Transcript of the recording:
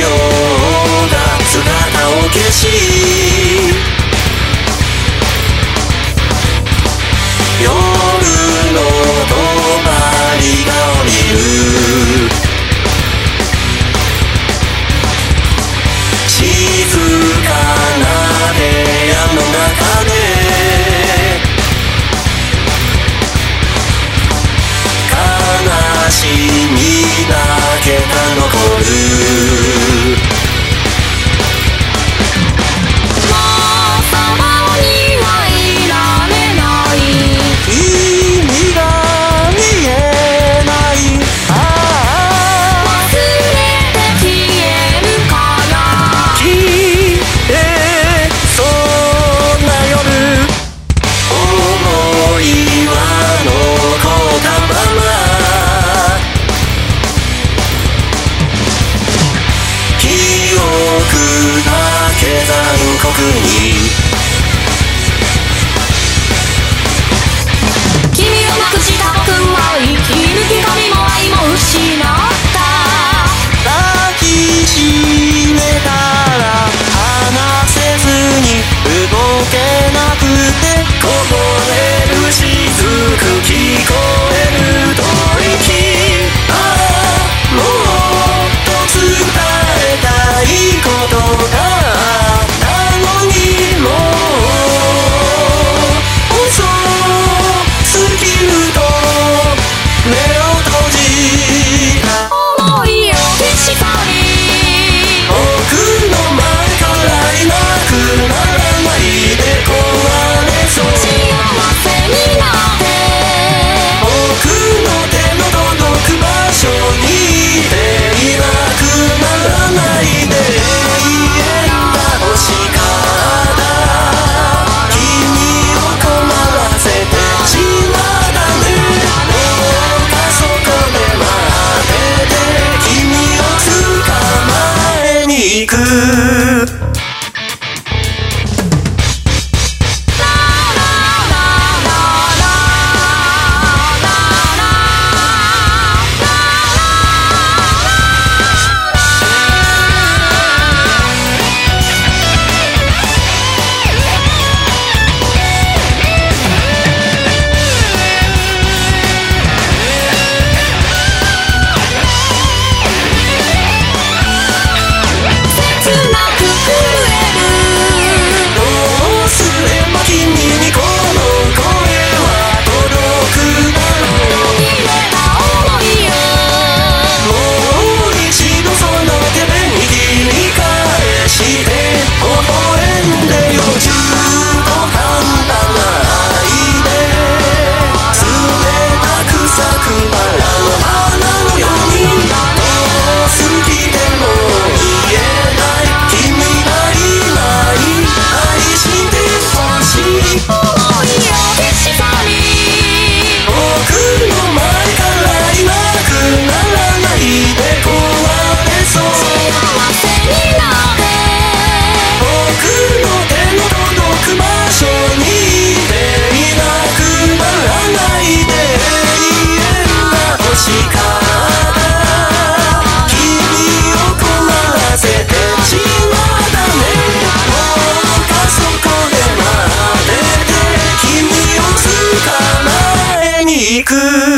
ような姿を消しるく。